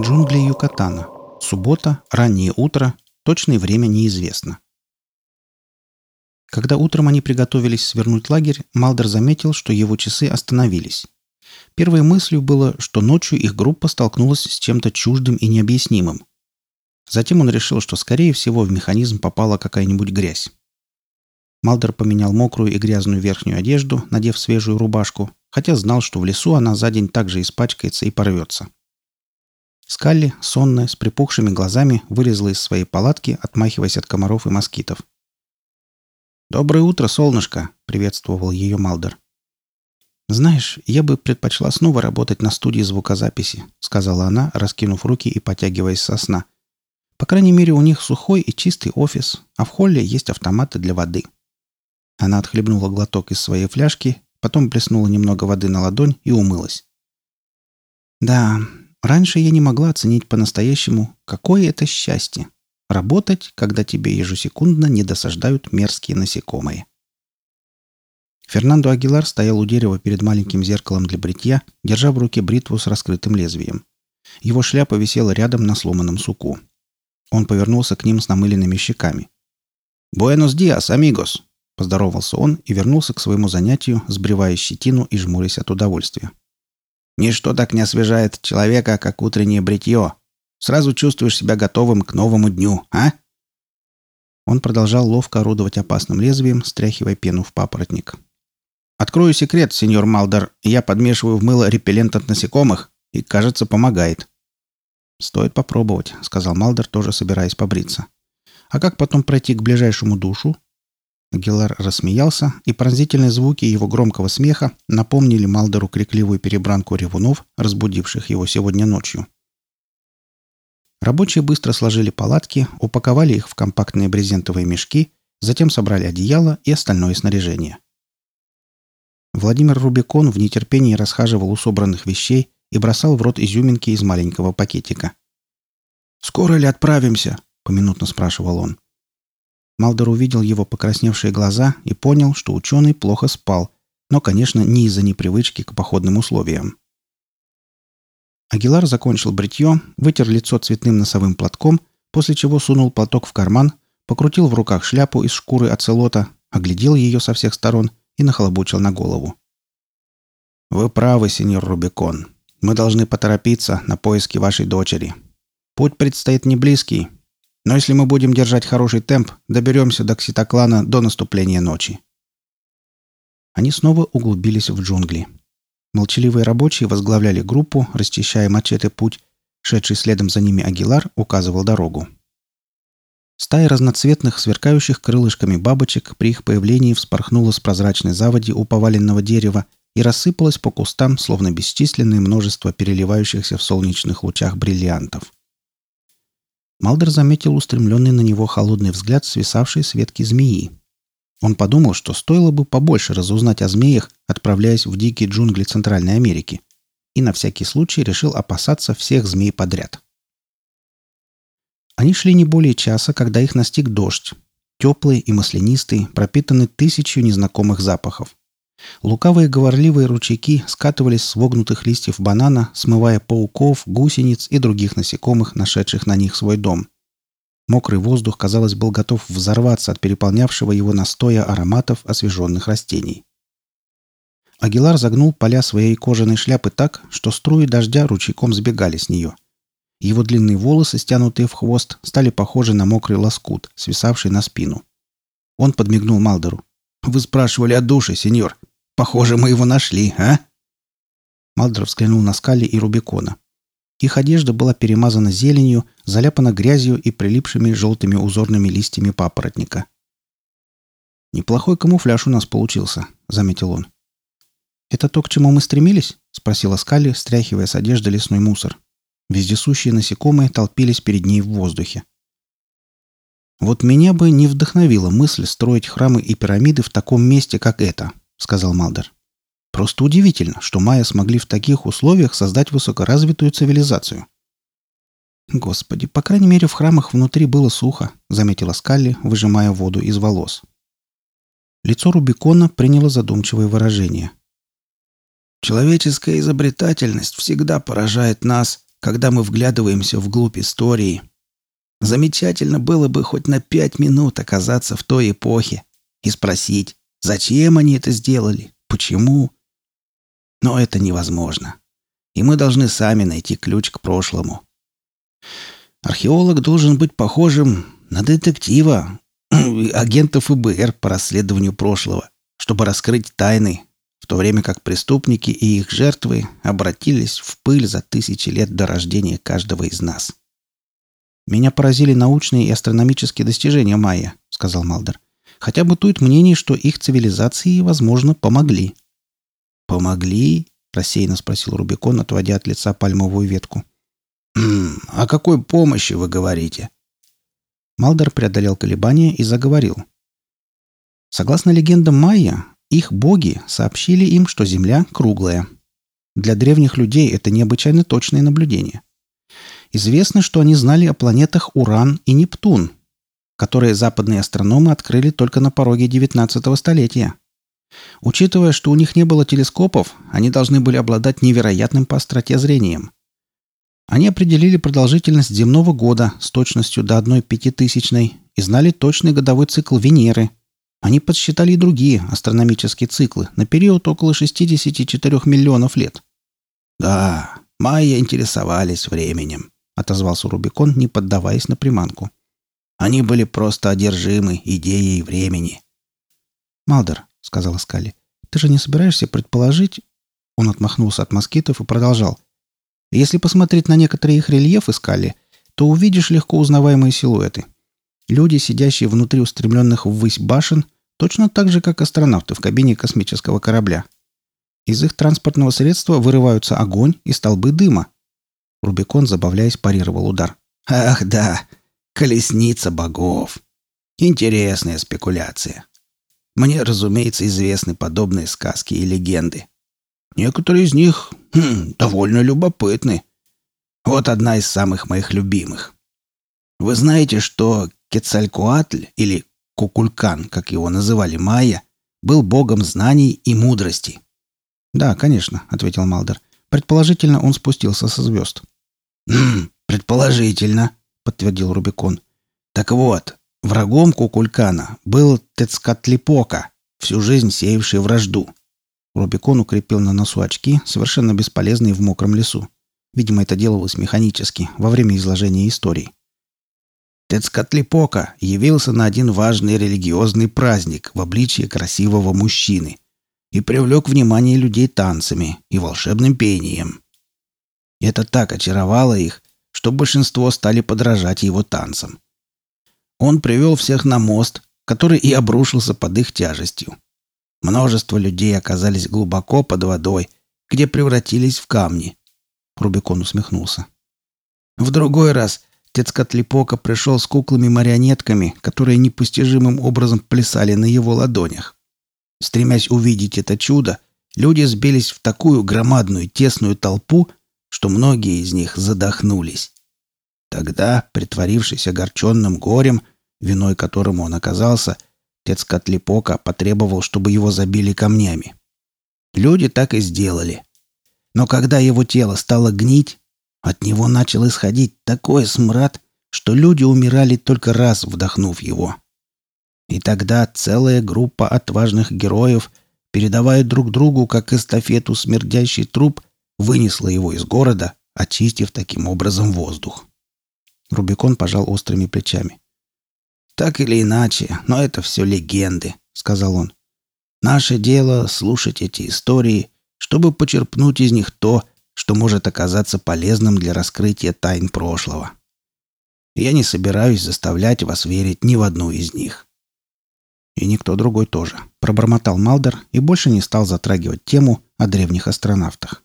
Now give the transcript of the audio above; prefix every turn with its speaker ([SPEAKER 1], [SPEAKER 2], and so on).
[SPEAKER 1] Джунгли Юкатана. Суббота, раннее утро, точное время неизвестно. Когда утром они приготовились свернуть лагерь, Малдер заметил, что его часы остановились. Первой мыслью было, что ночью их группа столкнулась с чем-то чуждым и необъяснимым. Затем он решил, что, скорее всего, в механизм попала какая-нибудь грязь. Малдер поменял мокрую и грязную верхнюю одежду, надев свежую рубашку, хотя знал, что в лесу она за день также испачкается и порвется. Скалли, сонная, с припухшими глазами, вылезла из своей палатки, отмахиваясь от комаров и москитов. «Доброе утро, солнышко!» — приветствовал ее Малдер. «Знаешь, я бы предпочла снова работать на студии звукозаписи», — сказала она, раскинув руки и потягиваясь со сна. «По крайней мере, у них сухой и чистый офис, а в холле есть автоматы для воды». Она отхлебнула глоток из своей фляжки, потом плеснула немного воды на ладонь и умылась. «Да, раньше я не могла оценить по-настоящему, какое это счастье — работать, когда тебе ежесекундно не досаждают мерзкие насекомые». Фернандо Агилар стоял у дерева перед маленьким зеркалом для бритья, держа в руке бритву с раскрытым лезвием. Его шляпа висела рядом на сломанном суку. Он повернулся к ним с намыленными щеками. «Буэнос диас, амигос!» – поздоровался он и вернулся к своему занятию, сбривая щетину и жмурясь от удовольствия. «Ничто так не освежает человека, как утреннее бритье. Сразу чувствуешь себя готовым к новому дню, а?» Он продолжал ловко орудовать опасным лезвием, стряхивая пену в папоротник. Открою секрет, сеньор Малдер. Я подмешиваю в мыло репеллент от насекомых, и, кажется, помогает. «Стоит попробовать», — сказал Малдер, тоже собираясь побриться. «А как потом пройти к ближайшему душу?» Гелар рассмеялся, и пронзительные звуки его громкого смеха напомнили Малдеру крикливую перебранку ревунов, разбудивших его сегодня ночью. Рабочие быстро сложили палатки, упаковали их в компактные брезентовые мешки, затем собрали одеяло и остальное снаряжение. Владимир Рубикон в нетерпении расхаживал у собранных вещей и бросал в рот изюминки из маленького пакетика. «Скоро ли отправимся?» — поминутно спрашивал он. Малдер увидел его покрасневшие глаза и понял, что ученый плохо спал, но, конечно, не из-за непривычки к походным условиям. Агилар закончил бритье, вытер лицо цветным носовым платком, после чего сунул платок в карман, покрутил в руках шляпу из шкуры оцелота, оглядел ее со всех сторон и нахлобучил на голову. «Вы правы, сеньор Рубикон. Мы должны поторопиться на поиски вашей дочери. Путь предстоит не близкий, но если мы будем держать хороший темп, доберемся до Кситоклана до наступления ночи». Они снова углубились в джунгли. Молчаливые рабочие возглавляли группу, расчищая мачете путь. Шедший следом за ними Агилар указывал дорогу. Стая разноцветных, сверкающих крылышками бабочек при их появлении вспорхнула с прозрачной заводи у поваленного дерева и рассыпалась по кустам, словно бесчисленное множество переливающихся в солнечных лучах бриллиантов. Малдер заметил устремленный на него холодный взгляд свисавшей с ветки змеи. Он подумал, что стоило бы побольше разузнать о змеях, отправляясь в дикие джунгли Центральной Америки, и на всякий случай решил опасаться всех змей подряд. Они шли не более часа, когда их настиг дождь. Теплый и маслянистый, пропитанный тысячью незнакомых запахов. Лукавые говорливые ручейки скатывались с вогнутых листьев банана, смывая пауков, гусениц и других насекомых, нашедших на них свой дом. Мокрый воздух, казалось, был готов взорваться от переполнявшего его настоя ароматов освеженных растений. Агилар загнул поля своей кожаной шляпы так, что струи дождя ручейком сбегали с нее – его длинные волосы, стянутые в хвост, стали похожи на мокрый лоскут, свисавший на спину. Он подмигнул Малдеру. «Вы спрашивали о душе, сеньор. Похоже, мы его нашли, а?» Малдер взглянул на Скалли и Рубикона. Их одежда была перемазана зеленью, заляпана грязью и прилипшими желтыми узорными листьями папоротника. «Неплохой камуфляж у нас получился», — заметил он. «Это то, к чему мы стремились?» — спросила Скалли, стряхивая с одежды лесной мусор. Вездесущие насекомые толпились перед ней в воздухе. «Вот меня бы не вдохновила мысль строить храмы и пирамиды в таком месте, как это», — сказал Малдер. «Просто удивительно, что майя смогли в таких условиях создать высокоразвитую цивилизацию». «Господи, по крайней мере, в храмах внутри было сухо», — заметила Скалли, выжимая воду из волос. Лицо Рубикона приняло задумчивое выражение. «Человеческая изобретательность всегда поражает нас», когда мы вглядываемся вглубь истории. Замечательно было бы хоть на пять минут оказаться в той эпохе и спросить, зачем они это сделали, почему. Но это невозможно. И мы должны сами найти ключ к прошлому. Археолог должен быть похожим на детектива, агента ФБР по расследованию прошлого, чтобы раскрыть тайны, в то время как преступники и их жертвы обратились в пыль за тысячи лет до рождения каждого из нас. «Меня поразили научные и астрономические достижения майя», — сказал Малдер. «Хотя бытует мнение, что их цивилизации, возможно, помогли». «Помогли?» — рассеянно спросил Рубикон, отводя от лица пальмовую ветку. «Хм, «О какой помощи вы говорите?» Малдер преодолел колебания и заговорил. Согласно легендам майя, их боги сообщили им, что Земля круглая. Для древних людей это необычайно точное наблюдение. Известно, что они знали о планетах Уран и Нептун, которые западные астрономы открыли только на пороге XIX столетия. Учитывая, что у них не было телескопов, они должны были обладать невероятным по остроте зрением. Они определили продолжительность земного года с точностью до одной пятитысячной и знали точный годовой цикл Венеры. Они подсчитали и другие астрономические циклы на период около 64 миллионов лет. Да, майя интересовались временем отозвался Рубикон, не поддаваясь на приманку. Они были просто одержимы идеей времени. «Малдер», — сказала Скали, — «ты же не собираешься предположить...» Он отмахнулся от москитов и продолжал. «Если посмотреть на некоторые их рельефы Скали, то увидишь легко узнаваемые силуэты. Люди, сидящие внутри устремленных ввысь башен, точно так же, как астронавты в кабине космического корабля. Из их транспортного средства вырываются огонь и столбы дыма, Рубикон, забавляясь, парировал удар. «Ах да, колесница богов. Интересная спекуляция. Мне, разумеется, известны подобные сказки и легенды. Некоторые из них хм, довольно любопытны. Вот одна из самых моих любимых. Вы знаете, что Кецалькуатль, или Кукулькан, как его называли майя, был богом знаний и мудрости?» «Да, конечно», — ответил Малдер. Предположительно, он спустился со звезд. «Хм, предположительно», — подтвердил Рубикон. «Так вот, врагом Кукулькана был Тецкатлипока, всю жизнь сеявший вражду». Рубикон укрепил на носу очки, совершенно бесполезные в мокром лесу. Видимо, это делалось механически, во время изложения истории. Тецкатлипока явился на один важный религиозный праздник в обличии красивого мужчины — и привлек внимание людей танцами и волшебным пением. Это так очаровало их, что большинство стали подражать его танцам. Он привел всех на мост, который и обрушился под их тяжестью. Множество людей оказались глубоко под водой, где превратились в камни. Рубикон усмехнулся. В другой раз Тецкатлипока пришел с куклами-марионетками, которые непостижимым образом плясали на его ладонях. Стремясь увидеть это чудо, люди сбились в такую громадную тесную толпу, что многие из них задохнулись. Тогда, притворившись огорченным горем, виной которому он оказался, отец Котлепока потребовал, чтобы его забили камнями. Люди так и сделали. Но когда его тело стало гнить, от него начал исходить такой смрад, что люди умирали только раз, вдохнув его. И тогда целая группа отважных героев, передавая друг другу как эстафету смердящий труп, вынесла его из города, очистив таким образом воздух. Рубикон пожал острыми плечами. «Так или иначе, но это все легенды», — сказал он. «Наше дело — слушать эти истории, чтобы почерпнуть из них то, что может оказаться полезным для раскрытия тайн прошлого. Я не собираюсь заставлять вас верить ни в одну из них. И никто другой тоже. Пробормотал Малдер и больше не стал затрагивать тему о древних астронавтах.